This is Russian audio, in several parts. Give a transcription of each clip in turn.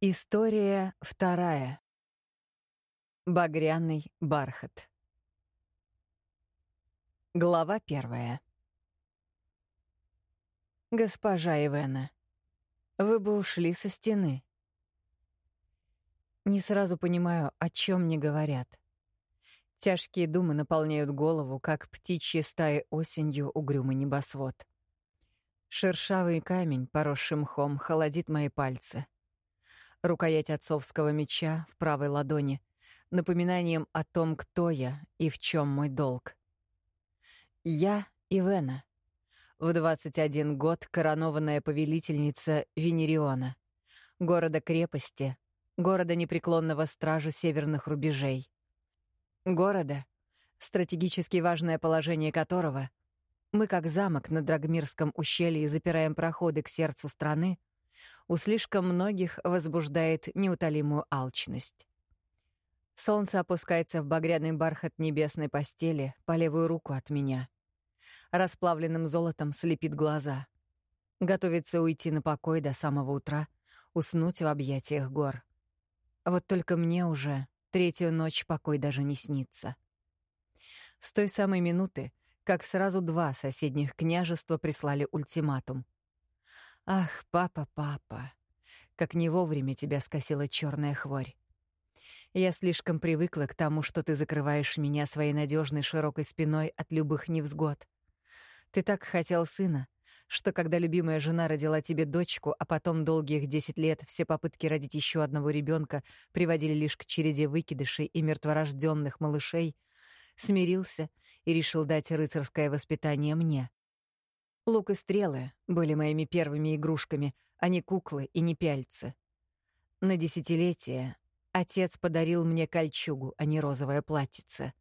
История вторая. Багряный бархат. Глава первая. Госпожа Ивена, вы бы ушли со стены. Не сразу понимаю, о чем мне говорят. Тяжкие думы наполняют голову, как птичьи стаи осенью угрюмый небосвод. Шершавый камень, поросший мхом, холодит мои пальцы — рукоять отцовского меча в правой ладони, напоминанием о том, кто я и в чем мой долг. Я Ивена, в 21 год коронованная повелительница Венериона, города-крепости, города непреклонного стража северных рубежей. Города, стратегически важное положение которого мы, как замок на Драгмирском ущелье, запираем проходы к сердцу страны, у слишком многих возбуждает неутолимую алчность. Солнце опускается в багряный бархат небесной постели по левую руку от меня. Расплавленным золотом слепит глаза. Готовится уйти на покой до самого утра, уснуть в объятиях гор. Вот только мне уже третью ночь покой даже не снится. С той самой минуты, как сразу два соседних княжества прислали ультиматум — Ах, папа, папа, как не вовремя тебя скосила черная хворь. Я слишком привыкла к тому, что ты закрываешь меня своей надежной широкой спиной от любых невзгод. Ты так хотел сына, что когда любимая жена родила тебе дочку, а потом долгих десять лет все попытки родить еще одного ребенка приводили лишь к череде выкидышей и мертворожденных малышей, смирился и решил дать рыцарское воспитание мне. Лук и стрелы были моими первыми игрушками, а не куклы и не пяльцы. На десятилетие отец подарил мне кольчугу, а не розовое платьице.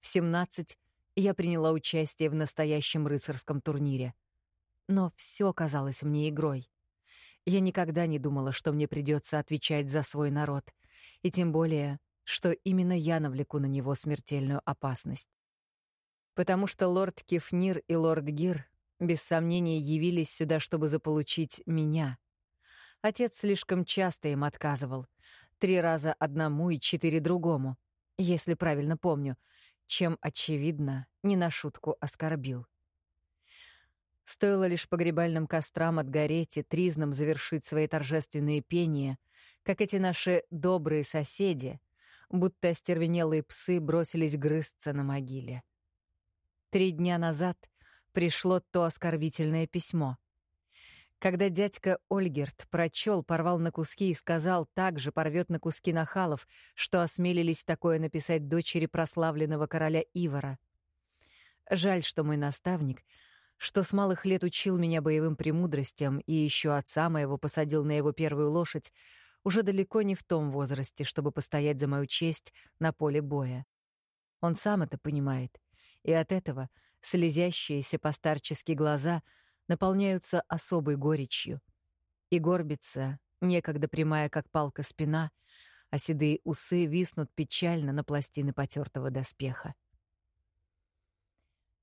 В семнадцать я приняла участие в настоящем рыцарском турнире. Но все казалось мне игрой. Я никогда не думала, что мне придется отвечать за свой народ, и тем более, что именно я навлеку на него смертельную опасность. Потому что лорд Кефнир и лорд Гир без сомнения явились сюда, чтобы заполучить меня. Отец слишком часто им отказывал. Три раза одному и четыре другому, если правильно помню, чем, очевидно, не на шутку оскорбил. Стоило лишь погребальным кострам отгореть и тризном завершить свои торжественные пения, как эти наши добрые соседи, будто остервенелые псы, бросились грызться на могиле. Три дня назад пришло то оскорбительное письмо. Когда дядька Ольгерт прочел, порвал на куски и сказал, также порвет на куски нахалов, что осмелились такое написать дочери прославленного короля Ивара. Жаль, что мой наставник, что с малых лет учил меня боевым премудростям и еще отца моего посадил на его первую лошадь, уже далеко не в том возрасте, чтобы постоять за мою честь на поле боя. Он сам это понимает, и от этого — слезящиеся постарчески глаза наполняются особой горечью. И горбится, некогда прямая, как палка, спина, а седые усы виснут печально на пластины потертого доспеха.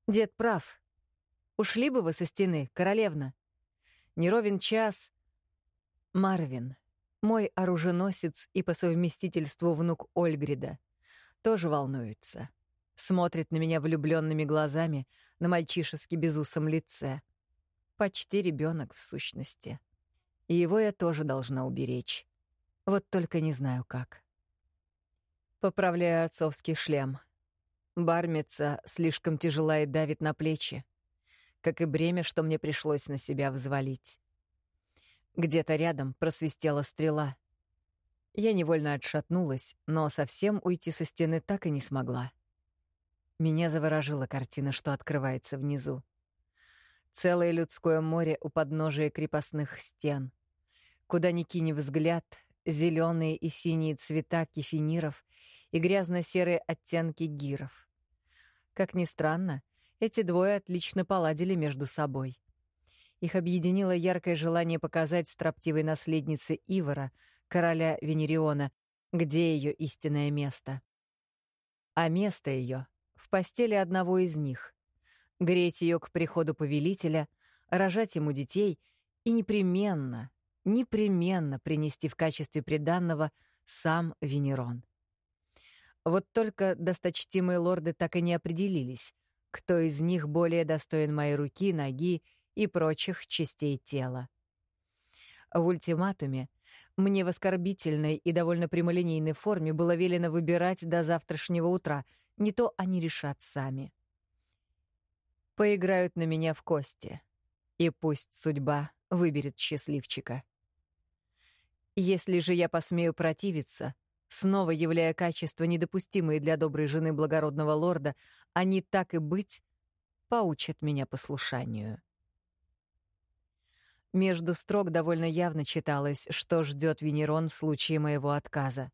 «Дед прав. Ушли бы вы со стены, королевна. Неровен час. Марвин, мой оруженосец и по совместительству внук Ольгрида, тоже волнуется смотрит на меня влюбленными глазами на мальчишески безусом лице. Почти ребенок в сущности. И его я тоже должна уберечь. Вот только не знаю как. Поправляю отцовский шлем. Бармица слишком тяжела и давит на плечи, как и бремя, что мне пришлось на себя взвалить. Где-то рядом просвистела стрела. Я невольно отшатнулась, но совсем уйти со стены так и не смогла. Меня заворожила картина, что открывается внизу. Целое людское море у подножия крепостных стен. Куда ни кинь взгляд, зеленые и синие цвета кефиниров и грязно-серые оттенки гиров. Как ни странно, эти двое отлично поладили между собой. Их объединило яркое желание показать строптивой наследнице Ивара, короля Венериона, где ее истинное место. А место ее в постели одного из них, греть ее к приходу повелителя, рожать ему детей и непременно, непременно принести в качестве приданного сам Венерон. Вот только досточтимые лорды так и не определились, кто из них более достоин моей руки, ноги и прочих частей тела. В ультиматуме мне в оскорбительной и довольно прямолинейной форме было велено выбирать до завтрашнего утра, не то они решат сами. Поиграют на меня в кости, и пусть судьба выберет счастливчика. Если же я посмею противиться, снова являя качества, недопустимые для доброй жены благородного лорда, они, так и быть, поучат меня послушанию. Между строк довольно явно читалось, что ждет Венерон в случае моего отказа.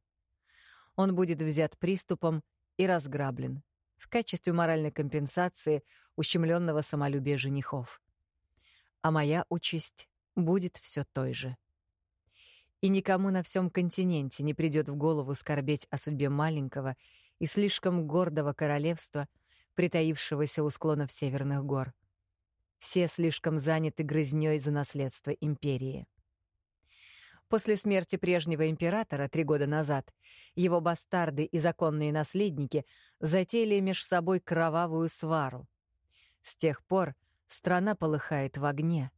Он будет взят приступом и разграблен в качестве моральной компенсации ущемленного самолюбия женихов. А моя участь будет все той же. И никому на всем континенте не придет в голову скорбеть о судьбе маленького и слишком гордого королевства, притаившегося у склонов северных гор — все слишком заняты грызнёй за наследство империи. После смерти прежнего императора три года назад его бастарды и законные наследники затеяли меж собой кровавую свару. С тех пор страна полыхает в огне.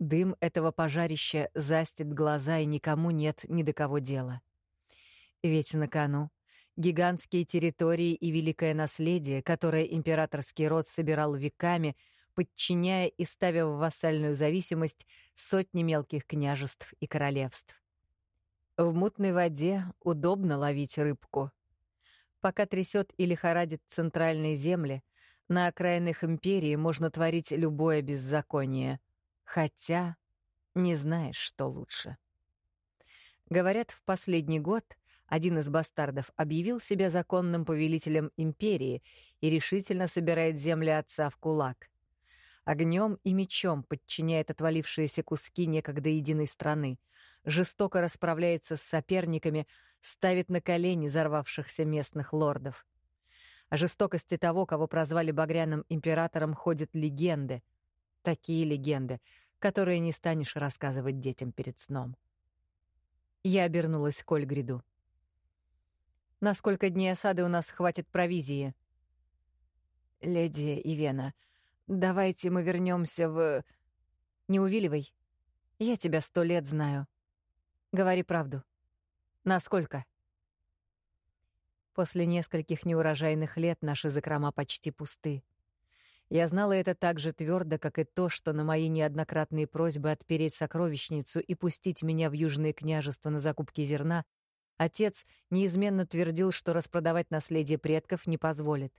Дым этого пожарища застит глаза, и никому нет ни до кого дела. Ведь на кону гигантские территории и великое наследие, которое императорский род собирал веками — подчиняя и ставя в вассальную зависимость сотни мелких княжеств и королевств. В мутной воде удобно ловить рыбку. Пока трясет и лихорадит центральные земли, на окраинах империи можно творить любое беззаконие, хотя не знаешь, что лучше. Говорят, в последний год один из бастардов объявил себя законным повелителем империи и решительно собирает земли отца в кулак огнем и мечом подчиняет отвалившиеся куски некогда единой страны, жестоко расправляется с соперниками, ставит на колени взорвавшихся местных лордов. О жестокости того, кого прозвали багряным императором, ходят легенды. Такие легенды, которые не станешь рассказывать детям перед сном. Я обернулась к Ольгриду. «На сколько дней осады у нас хватит провизии?» «Леди Ивена», Давайте мы вернемся в... Не увиливай. Я тебя сто лет знаю. Говори правду. Насколько? После нескольких неурожайных лет наши закрома почти пусты. Я знала это так же твердо, как и то, что на мои неоднократные просьбы отпереть сокровищницу и пустить меня в Южные княжества на закупки зерна, отец неизменно твердил, что распродавать наследие предков не позволит.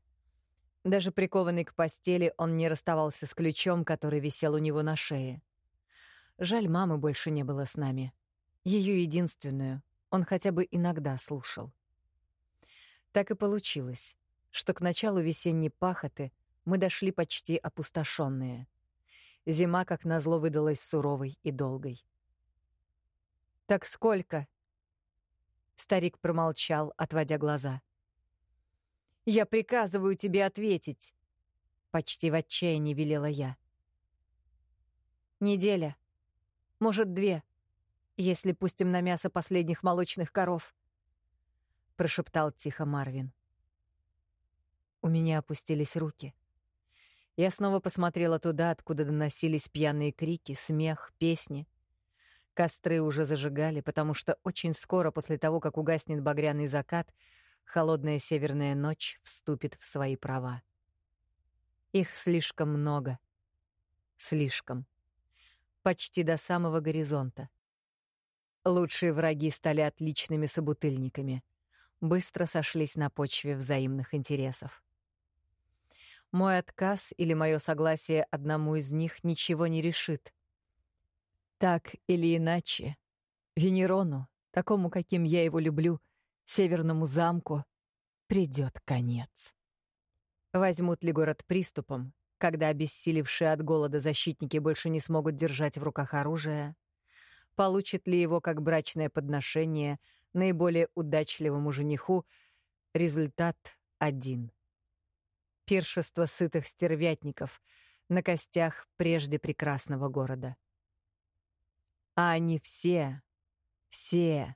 Даже прикованный к постели, он не расставался с ключом, который висел у него на шее. Жаль, мамы больше не было с нами. Ее единственную он хотя бы иногда слушал. Так и получилось, что к началу весенней пахоты мы дошли почти опустошенные. Зима, как назло, выдалась суровой и долгой. «Так сколько?» Старик промолчал, отводя глаза. Я приказываю тебе ответить!» Почти в отчаянии велела я. «Неделя. Может, две, если пустим на мясо последних молочных коров», — прошептал тихо Марвин. У меня опустились руки. Я снова посмотрела туда, откуда доносились пьяные крики, смех, песни. Костры уже зажигали, потому что очень скоро после того, как угаснет багряный закат, холодная северная ночь вступит в свои права. Их слишком много. Слишком. Почти до самого горизонта. Лучшие враги стали отличными собутыльниками. Быстро сошлись на почве взаимных интересов. Мой отказ или мое согласие одному из них ничего не решит. Так или иначе, Венерону, такому, каким я его люблю — Северному замку придет конец. Возьмут ли город приступом, когда обессилевшие от голода защитники больше не смогут держать в руках оружие? Получит ли его как брачное подношение наиболее удачливому жениху? Результат один. Пиршество сытых стервятников на костях прежде прекрасного города. А они все, все,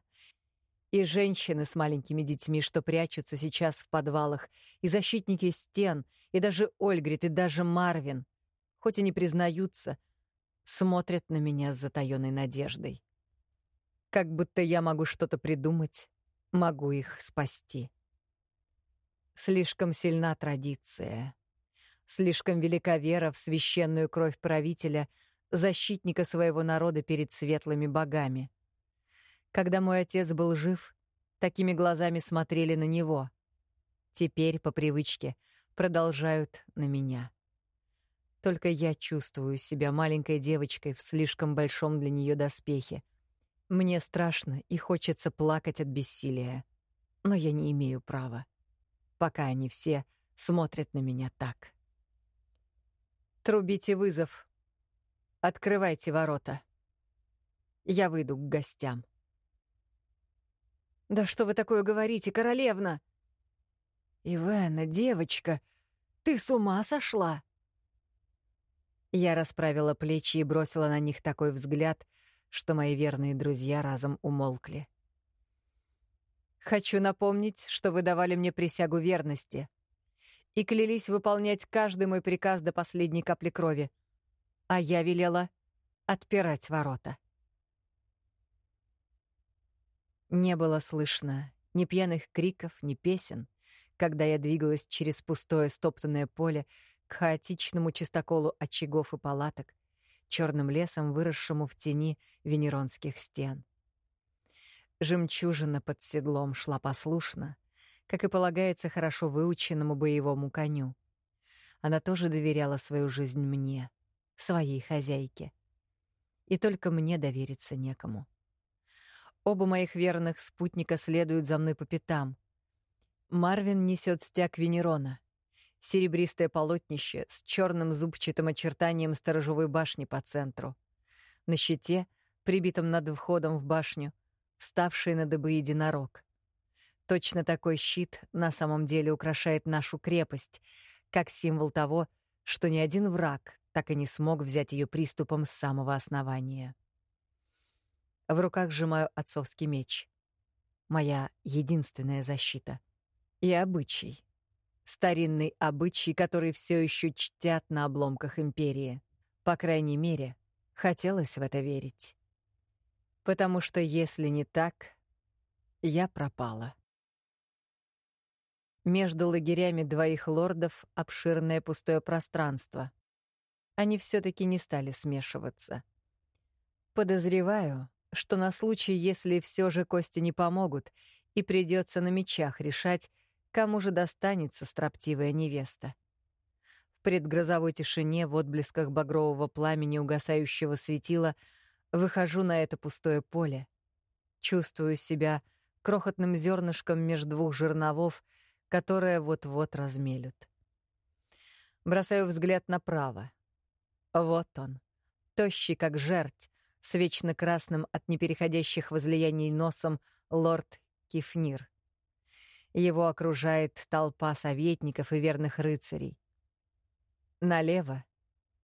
и женщины с маленькими детьми, что прячутся сейчас в подвалах, и защитники стен, и даже Ольгрид, и даже Марвин, хоть и не признаются, смотрят на меня с затаённой надеждой. Как будто я могу что-то придумать, могу их спасти. Слишком сильна традиция. Слишком велика вера в священную кровь правителя, защитника своего народа перед светлыми богами. Когда мой отец был жив, такими глазами смотрели на него. Теперь, по привычке, продолжают на меня. Только я чувствую себя маленькой девочкой в слишком большом для нее доспехе. Мне страшно и хочется плакать от бессилия. Но я не имею права. Пока они все смотрят на меня так. Трубите вызов. Открывайте ворота. Я выйду к гостям. «Да что вы такое говорите, королевна?» «Ивена, девочка, ты с ума сошла?» Я расправила плечи и бросила на них такой взгляд, что мои верные друзья разом умолкли. «Хочу напомнить, что вы давали мне присягу верности и клялись выполнять каждый мой приказ до последней капли крови, а я велела отпирать ворота». Не было слышно ни пьяных криков, ни песен, когда я двигалась через пустое стоптанное поле к хаотичному чистоколу очагов и палаток, черным лесом, выросшему в тени венеронских стен. Жемчужина под седлом шла послушно, как и полагается хорошо выученному боевому коню. Она тоже доверяла свою жизнь мне, своей хозяйке. И только мне довериться некому. Оба моих верных спутника следуют за мной по пятам. Марвин несет стяг Венерона. Серебристое полотнище с черным зубчатым очертанием сторожевой башни по центру. На щите, прибитом над входом в башню, вставший на дыбы единорог. Точно такой щит на самом деле украшает нашу крепость, как символ того, что ни один враг так и не смог взять ее приступом с самого основания. В руках сжимаю отцовский меч. Моя единственная защита. И обычай. Старинный обычай, который все еще чтят на обломках империи. По крайней мере, хотелось в это верить. Потому что если не так, я пропала. Между лагерями двоих лордов обширное пустое пространство. Они все таки не стали смешиваться. Подозреваю, что на случай, если все же кости не помогут, и придется на мечах решать, кому же достанется строптивая невеста. В предгрозовой тишине, в отблесках багрового пламени угасающего светила, выхожу на это пустое поле. Чувствую себя крохотным зернышком между двух жерновов, которые вот-вот размелют. Бросаю взгляд направо. Вот он, тощий как жерть, с вечно красным от непереходящих возлияний носом лорд Кифнир. Его окружает толпа советников и верных рыцарей. Налево,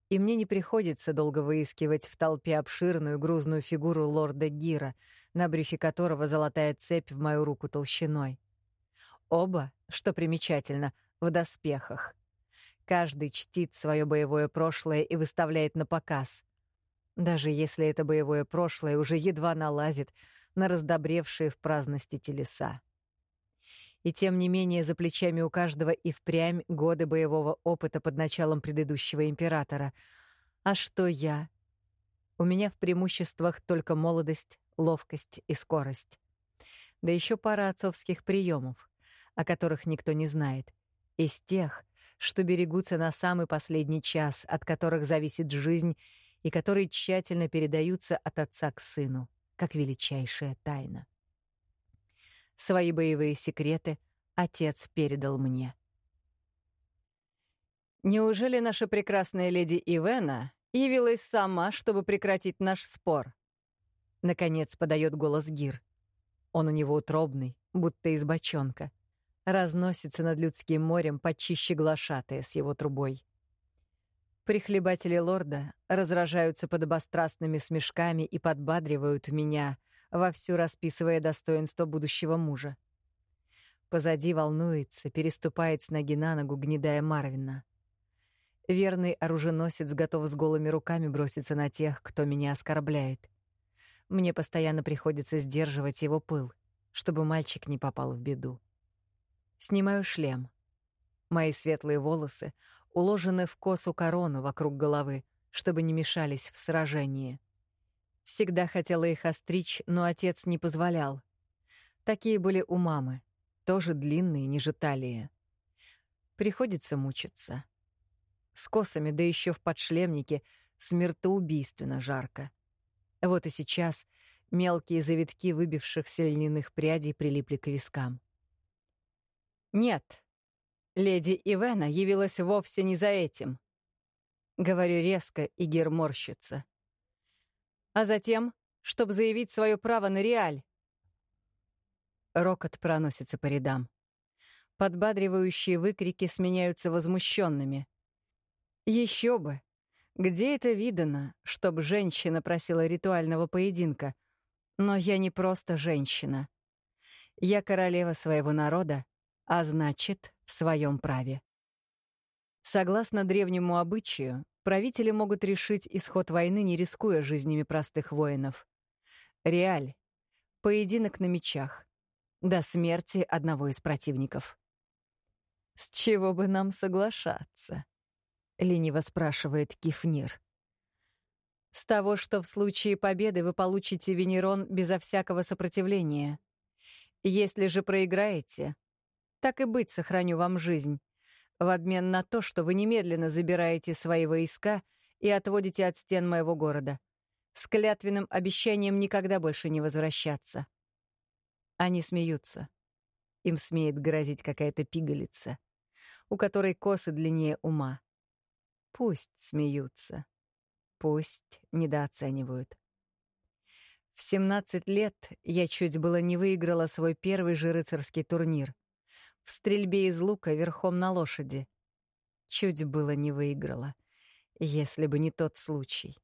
и мне не приходится долго выискивать в толпе обширную грузную фигуру лорда Гира, на брюхе которого золотая цепь в мою руку толщиной. Оба, что примечательно, в доспехах. Каждый чтит свое боевое прошлое и выставляет на показ — даже если это боевое прошлое уже едва налазит на раздобревшие в праздности телеса. И тем не менее за плечами у каждого и впрямь годы боевого опыта под началом предыдущего императора. А что я? У меня в преимуществах только молодость, ловкость и скорость. Да еще пара отцовских приемов, о которых никто не знает. Из тех, что берегутся на самый последний час, от которых зависит жизнь и которые тщательно передаются от отца к сыну, как величайшая тайна. Свои боевые секреты отец передал мне. Неужели наша прекрасная леди Ивена явилась сама, чтобы прекратить наш спор? Наконец подает голос Гир. Он у него утробный, будто из бочонка. Разносится над людским морем почище глашатая с его трубой. Прихлебатели лорда разражаются подобострастными смешками и подбадривают меня, вовсю расписывая достоинство будущего мужа. Позади волнуется, переступает с ноги на ногу, гнедая Марвина. Верный оруженосец готов с голыми руками броситься на тех, кто меня оскорбляет. Мне постоянно приходится сдерживать его пыл, чтобы мальчик не попал в беду. Снимаю шлем. Мои светлые волосы уложены в косу корону вокруг головы, чтобы не мешались в сражении. Всегда хотела их остричь, но отец не позволял. Такие были у мамы, тоже длинные, ниже талии. Приходится мучиться. С косами, да еще в подшлемнике, смертоубийственно жарко. Вот и сейчас мелкие завитки выбившихся льняных прядей прилипли к вискам. «Нет, леди Ивена явилась вовсе не за этим», — говорю резко, и Гер морщится. «А затем, чтобы заявить свое право на реаль». Рокот проносится по рядам. Подбадривающие выкрики сменяются возмущенными. Еще бы! Где это видано, чтобы женщина просила ритуального поединка? Но я не просто женщина. Я королева своего народа, а значит, в своем праве. Согласно древнему обычаю, правители могут решить исход войны, не рискуя жизнями простых воинов. Реаль — поединок на мечах. До смерти одного из противников. «С чего бы нам соглашаться?» — лениво спрашивает Кифнир. «С того, что в случае победы вы получите Венерон безо всякого сопротивления. Если же проиграете, так и быть, сохраню вам жизнь, в обмен на то, что вы немедленно забираете свои войска и отводите от стен моего города, с клятвенным обещанием никогда больше не возвращаться». Они смеются. Им смеет грозить какая-то пигалица, у которой косы длиннее ума. Пусть смеются. Пусть недооценивают. В 17 лет я чуть было не выиграла свой первый же рыцарский турнир. В стрельбе из лука верхом на лошади. Чуть было не выиграла, если бы не тот случай.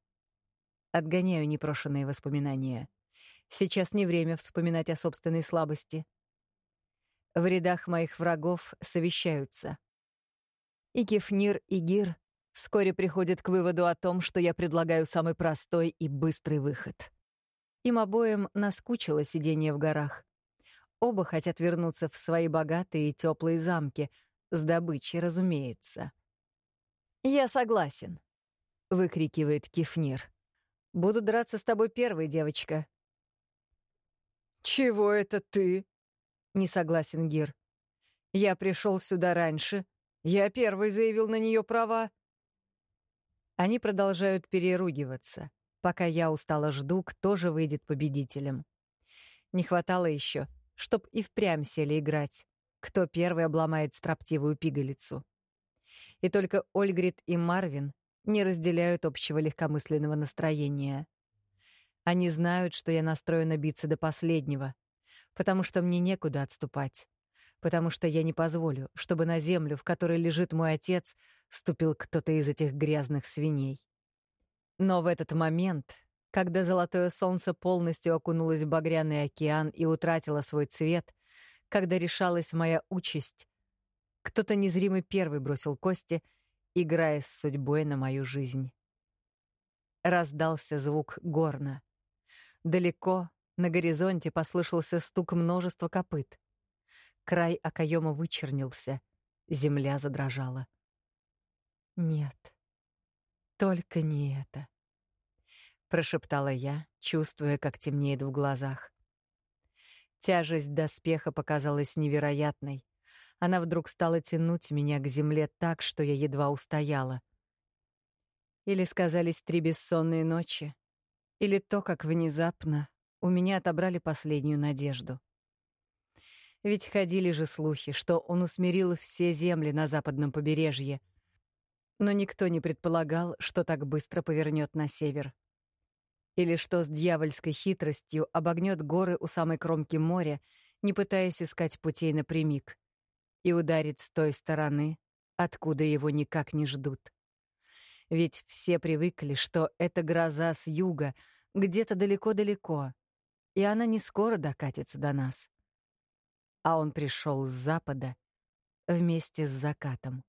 Отгоняю непрошенные воспоминания. Сейчас не время вспоминать о собственной слабости. В рядах моих врагов совещаются. И Кефнир, и Гир вскоре приходит к выводу о том, что я предлагаю самый простой и быстрый выход. Им обоим наскучило сидение в горах. Оба хотят вернуться в свои богатые и теплые замки, с добычей, разумеется. «Я согласен», — выкрикивает Кефнир. «Буду драться с тобой первой, девочка». «Чего это ты?» — не согласен Гир. «Я пришел сюда раньше. Я первый заявил на нее права. Они продолжают переругиваться, пока я устало жду, кто же выйдет победителем. Не хватало еще, чтоб и впрямь сели играть, кто первый обломает строптивую пигалицу. И только Ольгрид и Марвин не разделяют общего легкомысленного настроения. Они знают, что я настроена биться до последнего, потому что мне некуда отступать потому что я не позволю, чтобы на землю, в которой лежит мой отец, ступил кто-то из этих грязных свиней. Но в этот момент, когда золотое солнце полностью окунулось в багряный океан и утратило свой цвет, когда решалась моя участь, кто-то незримый первый бросил кости, играя с судьбой на мою жизнь. Раздался звук горна. Далеко, на горизонте, послышался стук множества копыт. Край окоема вычернился, земля задрожала. «Нет, только не это», — прошептала я, чувствуя, как темнеет в глазах. Тяжесть доспеха показалась невероятной. Она вдруг стала тянуть меня к земле так, что я едва устояла. Или сказались три бессонные ночи, или то, как внезапно у меня отобрали последнюю надежду. Ведь ходили же слухи, что он усмирил все земли на западном побережье. Но никто не предполагал, что так быстро повернет на север. Или что с дьявольской хитростью обогнет горы у самой кромки моря, не пытаясь искать путей напрямик, и ударит с той стороны, откуда его никак не ждут. Ведь все привыкли, что это гроза с юга, где-то далеко-далеко, и она не скоро докатится до нас. А он пришел с запада вместе с закатом.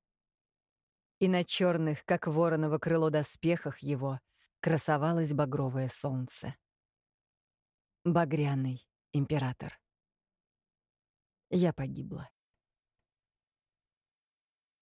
И на черных, как вороново крыло доспехах его, красовалось багровое солнце. Багряный император. Я погибла.